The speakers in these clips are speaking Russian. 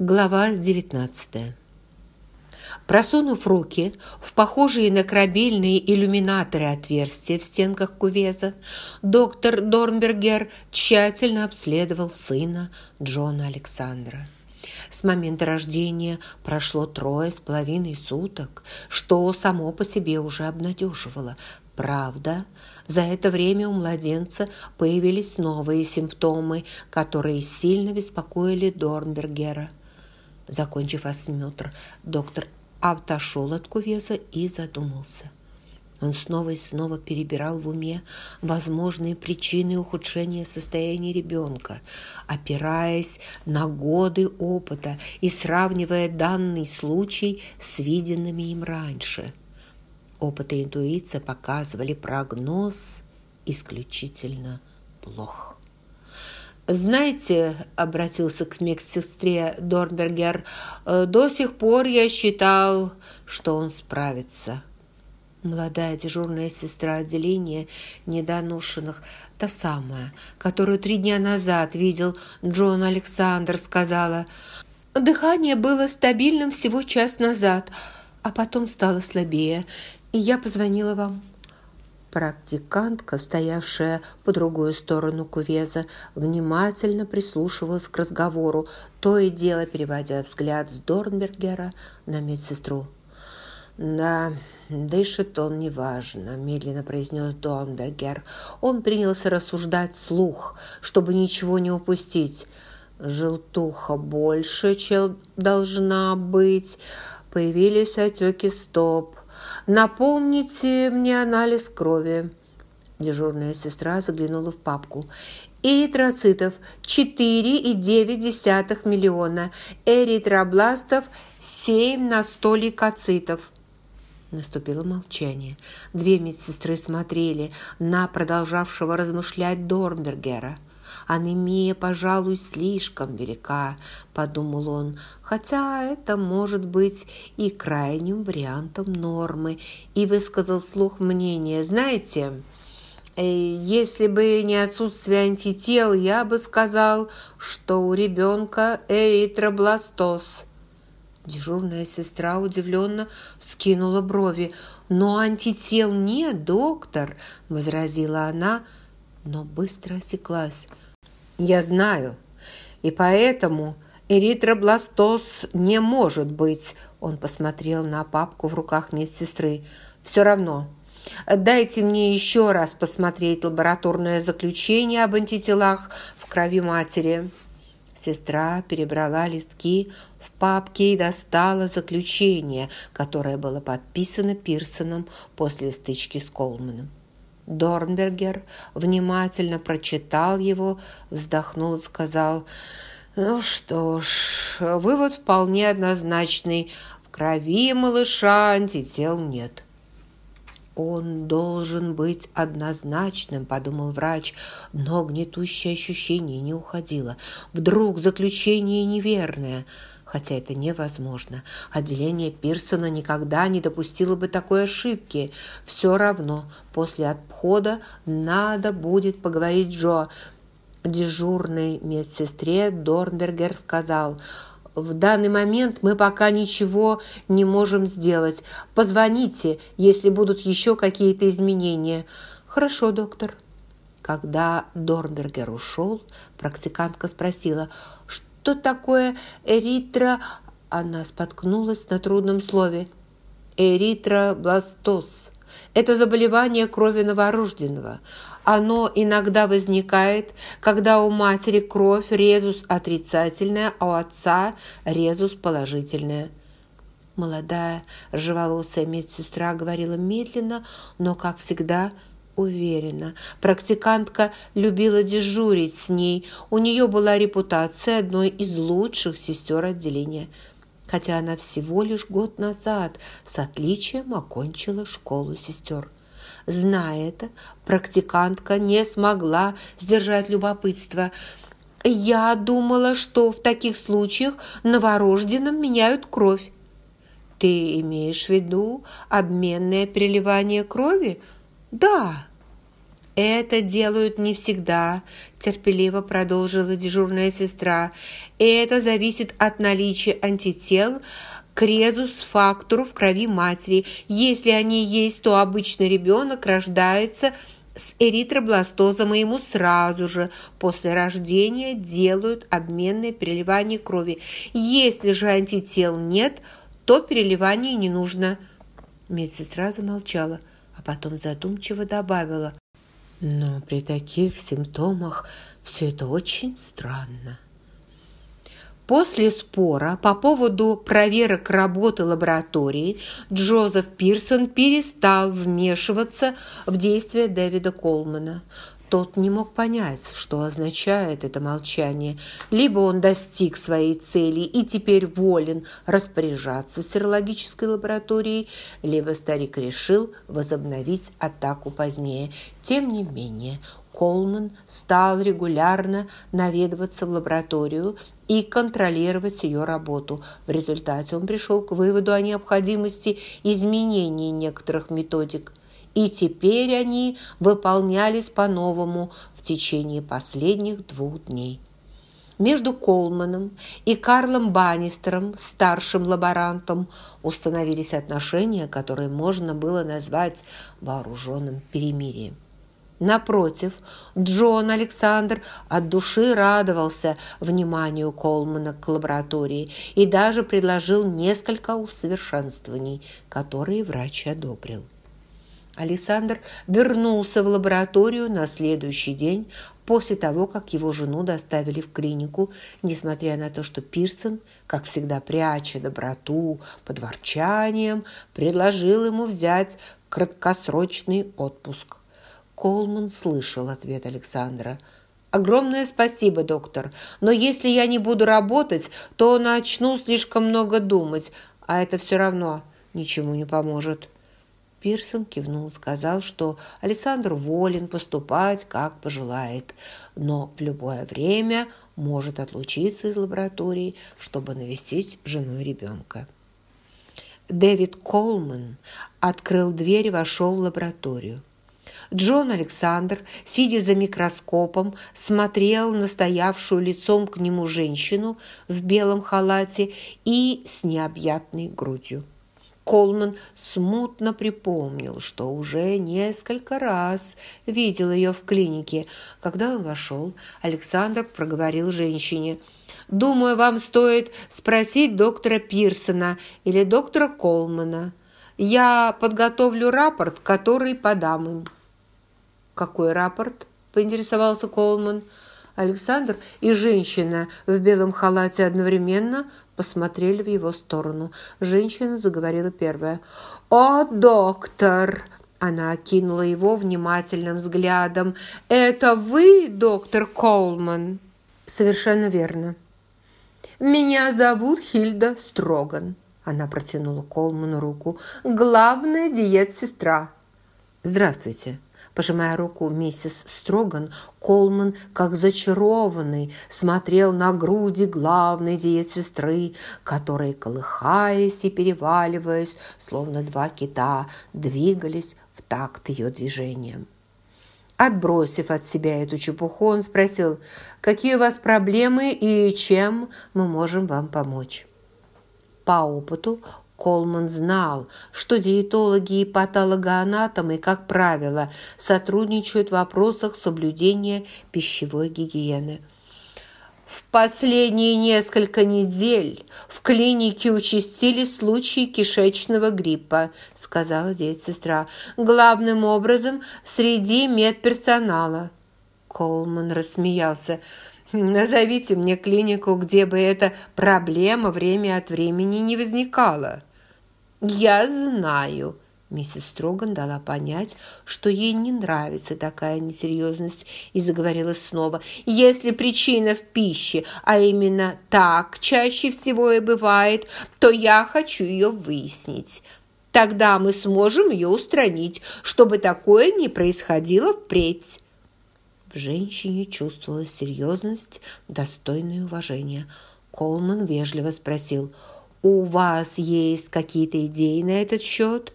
Глава 19 Просунув руки в похожие на корабельные иллюминаторы отверстия в стенках кувеза, доктор Дорнбергер тщательно обследовал сына Джона Александра. С момента рождения прошло трое с половиной суток, что само по себе уже обнадеживало. Правда, за это время у младенца появились новые симптомы, которые сильно беспокоили Дорнбергера. Закончив осмотр, доктор отошел от кувеза и задумался. Он снова и снова перебирал в уме возможные причины ухудшения состояния ребенка, опираясь на годы опыта и сравнивая данный случай с виденными им раньше. Опыт и интуиция показывали прогноз исключительно плох. «Знаете, — обратился к медсестре Дорнбергер, — до сих пор я считал, что он справится». Молодая дежурная сестра отделения недоношенных, та самая, которую три дня назад видел Джон Александр, сказала, «Дыхание было стабильным всего час назад, а потом стало слабее, и я позвонила вам». Практикантка, стоявшая по другую сторону кувеза, внимательно прислушивалась к разговору, то и дело переводя взгляд с Дорнбергера на медсестру. «Да, дышит он неважно», – медленно произнес Дорнбергер. Он принялся рассуждать вслух, чтобы ничего не упустить. «Желтуха больше, чем должна быть. Появились отеки стоп. «Напомните мне анализ крови». Дежурная сестра заглянула в папку. Эритроцитов 4,9 миллиона, эритробластов 7 на 100 лейкоцитов. Наступило молчание. Две медсестры смотрели на продолжавшего размышлять Дорнбергера – Анемия, пожалуй, слишком велика, подумал он, хотя это может быть и крайним вариантом нормы, и высказал вслух мнение. Знаете, э, если бы не отсутствие антител, я бы сказал, что у ребенка эритробластоз. Дежурная сестра удивленно вскинула брови. «Но антител нет, доктор!» – возразила она, но быстро осеклась. Я знаю. И поэтому эритробластоз не может быть. Он посмотрел на папку в руках медсестры. Все равно. Дайте мне еще раз посмотреть лабораторное заключение об антителах в крови матери. Сестра перебрала листки в папке и достала заключение, которое было подписано Пирсоном после стычки с Колманом. Дорнбергер внимательно прочитал его, вздохнул и сказал, «Ну что ж, вывод вполне однозначный. В крови малыша антител нет». «Он должен быть однозначным», – подумал врач, но гнетущее ощущение не уходило. «Вдруг заключение неверное?» Хотя это невозможно. Отделение Пирсона никогда не допустило бы такой ошибки. Все равно после обхода надо будет поговорить Джо. Дежурной медсестре Дорнбергер сказал – в данный момент мы пока ничего не можем сделать. Позвоните, если будут еще какие-то изменения. Хорошо, доктор. Когда Дорнбергер ушел, практикантка спросила, что что такое эритро...» Она споткнулась на трудном слове. «Эритробластоз. Это заболевание крови новорожденного. Оно иногда возникает, когда у матери кровь резус отрицательная, а у отца резус положительная». Молодая, ржеволосая медсестра говорила медленно, но, как всегда, уверена. Практикантка любила дежурить с ней. У нее была репутация одной из лучших сестер отделения. Хотя она всего лишь год назад с отличием окончила школу сестер. Зная это, практикантка не смогла сдержать любопытство. «Я думала, что в таких случаях новорожденным меняют кровь». «Ты имеешь в виду обменное переливание крови?» «Да». «Это делают не всегда», – терпеливо продолжила дежурная сестра. «Это зависит от наличия антител к резус-фактору в крови матери. Если они есть, то обычно ребенок рождается с эритробластозом, и ему сразу же после рождения делают обменное переливание крови. Если же антител нет, то переливание не нужно». Медсестра замолчала, а потом задумчиво добавила. Но при таких симптомах все это очень странно. После спора по поводу проверок работы лаборатории Джозеф Пирсон перестал вмешиваться в действия Дэвида Колмана. Тот не мог понять, что означает это молчание. Либо он достиг своей цели и теперь волен распоряжаться серологической лабораторией, либо старик решил возобновить атаку позднее. Тем не менее, Колман стал регулярно наведываться в лабораторию и контролировать ее работу. В результате он пришел к выводу о необходимости изменения некоторых методик и теперь они выполнялись по-новому в течение последних двух дней. Между Колманом и Карлом Баннистером, старшим лаборантом, установились отношения, которые можно было назвать вооруженным перемирием. Напротив, Джон Александр от души радовался вниманию Колмана к лаборатории и даже предложил несколько усовершенствований, которые врач одобрил. Александр вернулся в лабораторию на следующий день после того, как его жену доставили в клинику, несмотря на то, что Пирсон, как всегда пряча доброту под ворчанием, предложил ему взять краткосрочный отпуск. Колман слышал ответ Александра. «Огромное спасибо, доктор, но если я не буду работать, то начну слишком много думать, а это все равно ничему не поможет». Пирсон кивнул, сказал, что Александр волен поступать, как пожелает, но в любое время может отлучиться из лаборатории, чтобы навестить жену и ребенка. Дэвид Колман открыл дверь и вошел в лабораторию. Джон Александр, сидя за микроскопом, смотрел на стоявшую лицом к нему женщину в белом халате и с необъятной грудью. Колман смутно припомнил, что уже несколько раз видел ее в клинике. Когда он вошел, Александр проговорил женщине. «Думаю, вам стоит спросить доктора Пирсона или доктора Колмана. Я подготовлю рапорт, который подам им». «Какой рапорт?» – поинтересовался Колман. Александр и женщина в белом халате одновременно посмотрели в его сторону. Женщина заговорила первая. «О, доктор!» Она окинула его внимательным взглядом. «Это вы, доктор Колман?» «Совершенно верно». «Меня зовут Хильда Строган». Она протянула Колману руку. «Главная диет-сестра». «Здравствуйте», Пожимая руку миссис Строган, Колман, как зачарованный, смотрел на груди главной диет-сестры, которые, колыхаясь и переваливаясь, словно два кита, двигались в такт ее движением. Отбросив от себя эту чепуху, он спросил, «Какие у вас проблемы и чем мы можем вам помочь?» По опыту Колман знал, что диетологи и патологоанатомы, как правило, сотрудничают в вопросах соблюдения пищевой гигиены. В последние несколько недель в клинике участились случаи кишечного гриппа, сказала сестра, главным образом среди медперсонала. Колман рассмеялся. «Назовите мне клинику, где бы эта проблема время от времени не возникала». «Я знаю», – миссис Строган дала понять, что ей не нравится такая несерьезность, и заговорила снова. «Если причина в пище, а именно так чаще всего и бывает, то я хочу ее выяснить». Тогда мы сможем ее устранить, чтобы такое не происходило впредь. В женщине чувствовалась серьезность, достойное уважения. Колман вежливо спросил – «У вас есть какие-то идеи на этот счет?»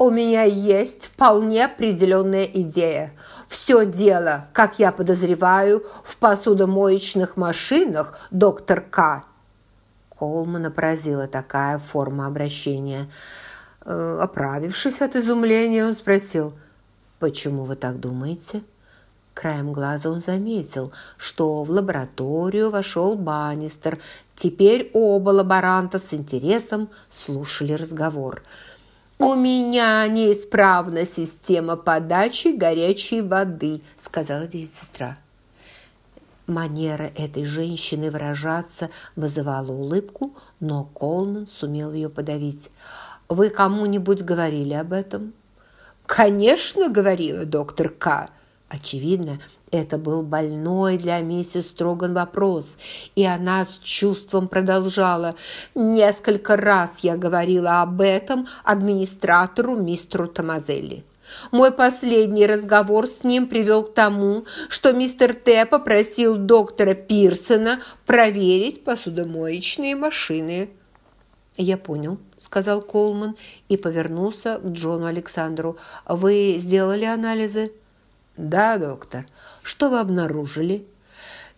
у меня есть вполне определенная идея. Все дело, как я подозреваю, в посудомоечных машинах, доктор К. Колмана поразила такая форма обращения. Э, оправившись от изумления, он спросил, «Почему вы так думаете?» Краем глаза он заметил, что в лабораторию вошел Баннистер. Теперь оба лаборанта с интересом слушали разговор – «У меня неисправна система подачи горячей воды», – сказала сестра. Манера этой женщины выражаться вызывала улыбку, но Колман сумел ее подавить. «Вы кому-нибудь говорили об этом?» «Конечно, – говорила доктор К. Очевидно, это был больной для миссис Строган вопрос, и она с чувством продолжала. «Несколько раз я говорила об этом администратору мистеру Томазелли. Мой последний разговор с ним привел к тому, что мистер Т. попросил доктора Пирсона проверить посудомоечные машины». «Я понял», – сказал Колман и повернулся к Джону Александру. «Вы сделали анализы?» «Да, доктор. Что вы обнаружили?»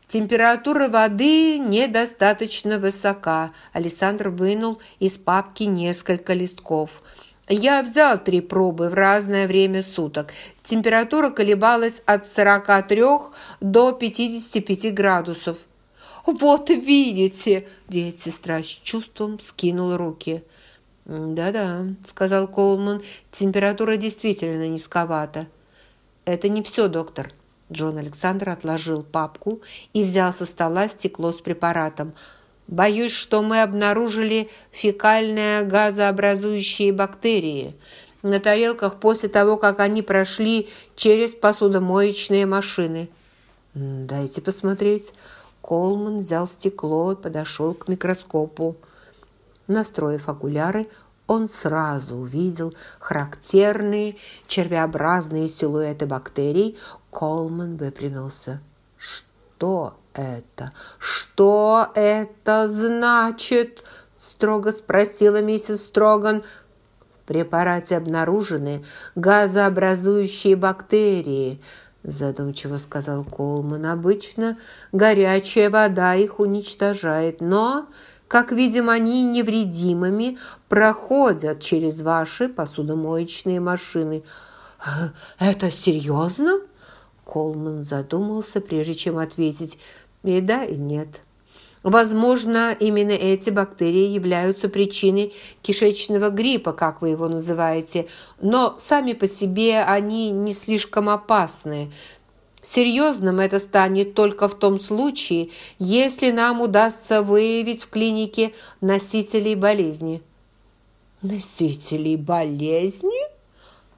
«Температура воды недостаточно высока». Александр вынул из папки несколько листков. «Я взял три пробы в разное время суток. Температура колебалась от 43 до 55 градусов». «Вот видите!» – сестра с чувством скинула руки. «Да-да», – сказал Колман, – «температура действительно низковата». «Это не все, доктор». Джон Александр отложил папку и взял со стола стекло с препаратом. «Боюсь, что мы обнаружили фекальные газообразующие бактерии на тарелках после того, как они прошли через посудомоечные машины». «Дайте посмотреть». Колман взял стекло и подошел к микроскопу. Настроив окуляры, он сразу увидел характерные червеобразные силуэты бактерий. Колман выпрямился. «Что это? Что это значит?» строго спросила миссис Строган. В препарате обнаружены газообразующие бактерии, задумчиво сказал Колман. Обычно горячая вода их уничтожает, но как видим, они невредимыми проходят через ваши посудомоечные машины. «Это серьезно?» Колман задумался, прежде чем ответить «и да, и нет». Возможно, именно эти бактерии являются причиной кишечного гриппа, как вы его называете, но сами по себе они не слишком опасны. Серьезным это станет только в том случае, если нам удастся выявить в клинике носителей болезни. «Носителей болезни?»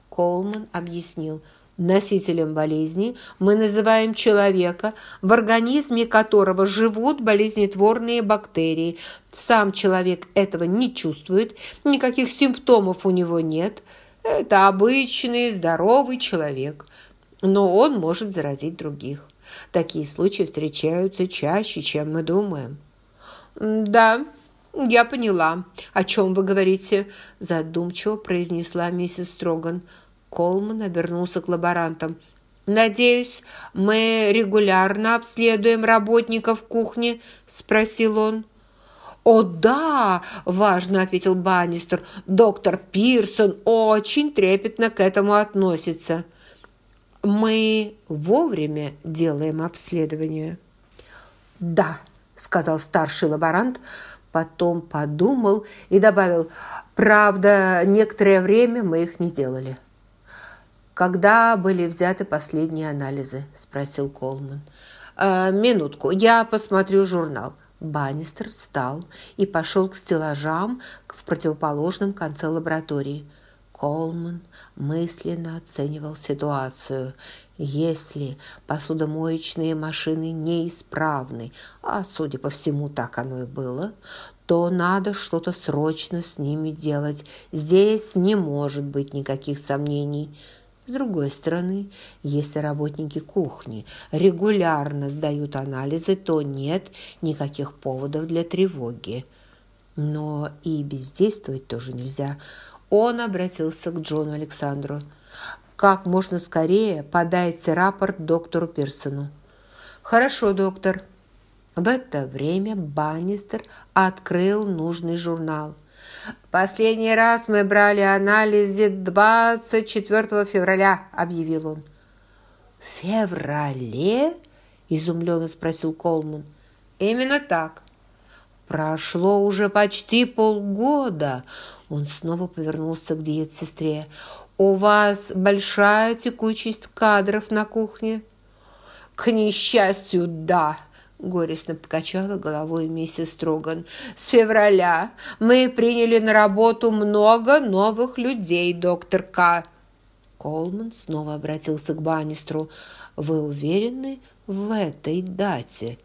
Колман объяснил. Носителем болезни мы называем человека, в организме которого живут болезнетворные бактерии. Сам человек этого не чувствует, никаких симптомов у него нет. Это обычный здоровый человек но он может заразить других. Такие случаи встречаются чаще, чем мы думаем. «Да, я поняла, о чем вы говорите», – задумчиво произнесла миссис Строган. Колман обернулся к лаборантам. «Надеюсь, мы регулярно обследуем работников кухни?» – спросил он. «О, да!» – важно ответил Баннистер. «Доктор Пирсон очень трепетно к этому относится». Мы вовремя делаем обследование. Да, сказал старший лаборант, потом подумал и добавил, правда, некоторое время мы их не делали. «Когда были взяты последние анализы?» – спросил Колман. «Э, «Минутку, я посмотрю журнал». Баннистер встал и пошел к стеллажам в противоположном конце лаборатории. Колман мысленно оценивал ситуацию. Если посудомоечные машины неисправны, а, судя по всему, так оно и было, то надо что-то срочно с ними делать. Здесь не может быть никаких сомнений. С другой стороны, если работники кухни регулярно сдают анализы, то нет никаких поводов для тревоги. Но и бездействовать тоже нельзя. Он обратился к Джону Александру. «Как можно скорее подайте рапорт доктору Пирсону». «Хорошо, доктор». В это время Баннистер открыл нужный журнал. «Последний раз мы брали анализы 24 февраля», – объявил он. «В феврале?» – изумленно спросил Колман. «Именно так. Прошло уже почти полгода. Он снова повернулся к диет-сестре. «У вас большая текучесть кадров на кухне?» «К несчастью, да», – горестно покачала головой миссис Строган. «С февраля мы приняли на работу много новых людей, доктор К». Колман снова обратился к Баннистру. «Вы уверены в этой дате?»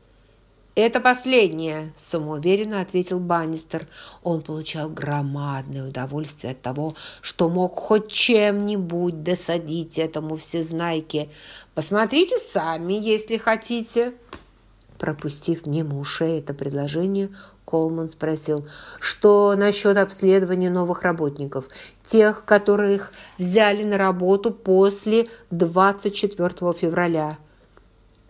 «Это последнее», – самоуверенно ответил Баннистер. Он получал громадное удовольствие от того, что мог хоть чем-нибудь досадить этому всезнайке. «Посмотрите сами, если хотите». Пропустив мимо ушей это предложение, Колман спросил, что насчет обследования новых работников, тех, которых взяли на работу после 24 февраля.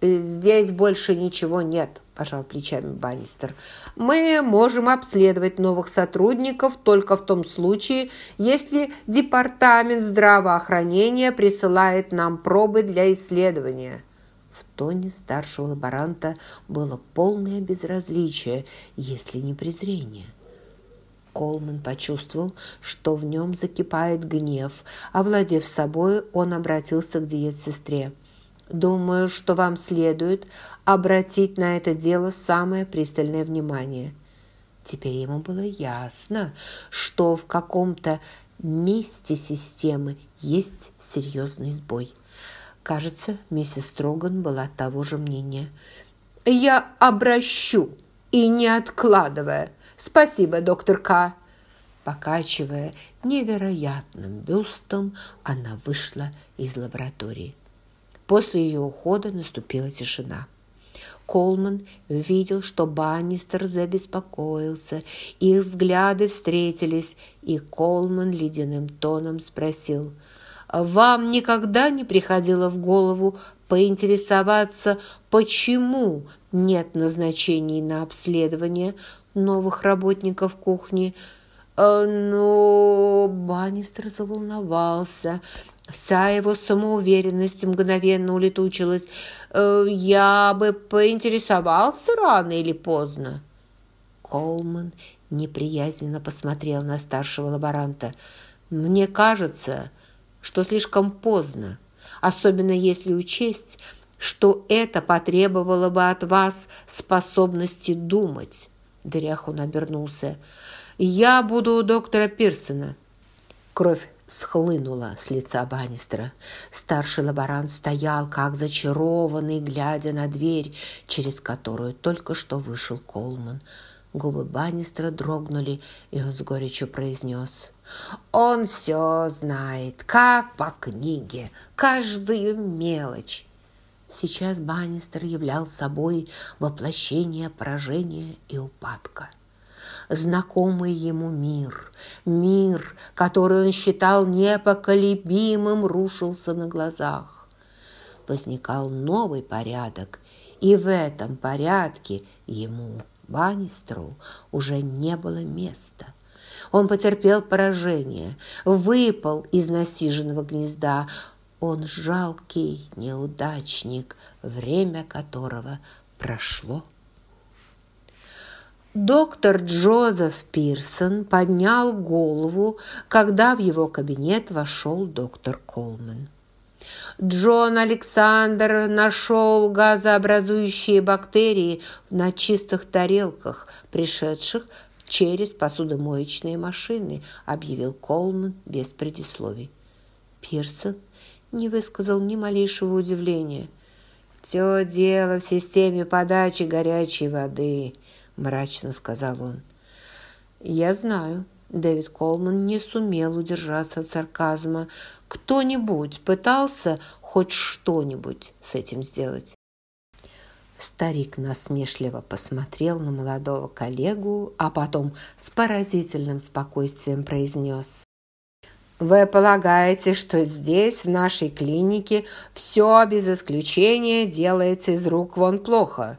«Здесь больше ничего нет», – пожал плечами Баннистер. «Мы можем обследовать новых сотрудников только в том случае, если Департамент здравоохранения присылает нам пробы для исследования». В тоне старшего лаборанта было полное безразличие, если не презрение. Колман почувствовал, что в нем закипает гнев. Овладев собой, он обратился к диет-сестре. Думаю, что вам следует обратить на это дело самое пристальное внимание. Теперь ему было ясно, что в каком-то месте системы есть серьезный сбой. Кажется, миссис Строган была того же мнения. «Я обращу и не откладывая. Спасибо, доктор К». Покачивая невероятным бюстом, она вышла из лаборатории. После ее ухода наступила тишина. Колман видел, что Баннистер забеспокоился. Их взгляды встретились, и Колман ледяным тоном спросил, «Вам никогда не приходило в голову поинтересоваться, почему нет назначений на обследование новых работников кухни?» «Э, «Ну...» Баннистер заволновался. Вся его самоуверенность мгновенно улетучилась. «Э, «Я бы поинтересовался рано или поздно». Колман неприязненно посмотрел на старшего лаборанта. «Мне кажется, что слишком поздно, особенно если учесть, что это потребовало бы от вас способности думать». В дверях он обернулся. «Я буду у доктора Пирсона». Кровь схлынула с лица Баннистера. Старший лаборант стоял, как зачарованный, глядя на дверь, через которую только что вышел Колман. Губы Баннистера дрогнули, и он с горечью произнес. «Он все знает, как по книге, каждую мелочь». Сейчас Баннистер являл собой воплощение поражения и упадка знакомый ему мир. Мир, который он считал непоколебимым, рушился на глазах. Возникал новый порядок, и в этом порядке ему, Баннистеру, уже не было места. Он потерпел поражение, выпал из насиженного гнезда. Он жалкий неудачник, время которого прошло. Доктор Джозеф Пирсон поднял голову, когда в его кабинет вошел доктор Колман. Джон Александр нашел газообразующие бактерии на чистых тарелках, пришедших через посудомоечные машины, объявил Колман без предисловий. Пирсон не высказал ни малейшего удивления. «Все дело в системе подачи горячей воды», мрачно сказал он. «Я знаю». Дэвид Колман не сумел удержаться от сарказма. «Кто-нибудь пытался хоть что-нибудь с этим сделать?» Старик насмешливо посмотрел на молодого коллегу, а потом с поразительным спокойствием произнес. Вы полагаете, что здесь, в нашей клинике, все без исключения делается из рук вон плохо?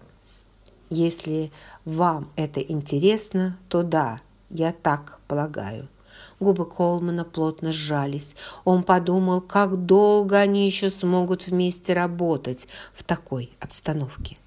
Если вам это интересно, то да, я так полагаю. Губы Колмана плотно сжались. Он подумал, как долго они еще смогут вместе работать в такой обстановке.